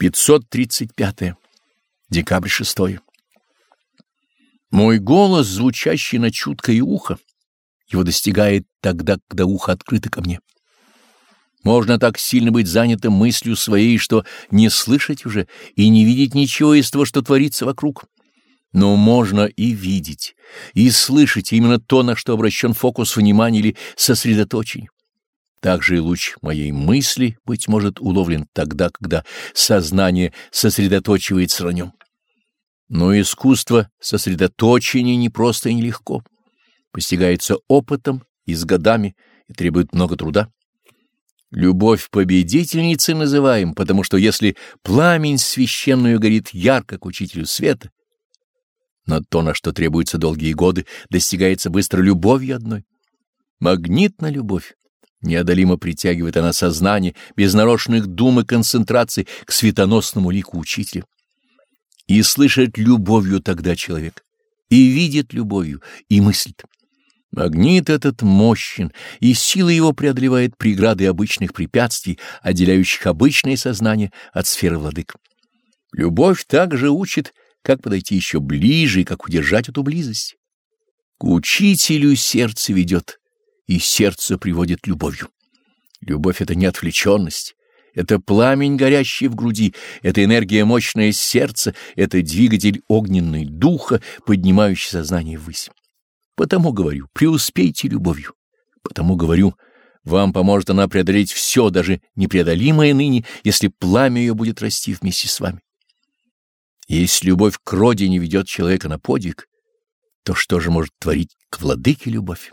535. Декабрь 6. Мой голос, звучащий на чуткое ухо, его достигает тогда, когда ухо открыто ко мне. Можно так сильно быть занятым мыслью своей, что не слышать уже и не видеть ничего из того, что творится вокруг. Но можно и видеть, и слышать именно то, на что обращен фокус внимания или сосредоточение. Также и луч моей мысли, быть может, уловлен тогда, когда сознание сосредоточивается на нем. Но искусство сосредоточения не просто и нелегко. Постигается опытом и с годами и требует много труда. Любовь победительницы называем, потому что если пламень священную горит ярко к учителю света, но то, на что требуются долгие годы, достигается быстро любовью одной. Магнитна любовь. Неодолимо притягивает она сознание без нарочных дум и концентраций к светоносному лику учителя. И слышит любовью тогда человек, и видит любовью, и мыслит. Магнит этот мощен, и сила его преодолевает преграды обычных препятствий, отделяющих обычное сознание от сферы владык. Любовь также учит, как подойти еще ближе и как удержать эту близость. К учителю сердце ведет, и сердце приводит любовью. Любовь — это не отвлеченность, это пламень, горящий в груди, это энергия мощная сердца, это двигатель огненный духа, поднимающий сознание ввысь. Потому говорю, преуспейте любовью. Потому говорю, вам поможет она преодолеть все, даже непреодолимое ныне, если пламя ее будет расти вместе с вами. Если любовь к родине ведет человека на подвиг, то что же может творить к владыке любовь?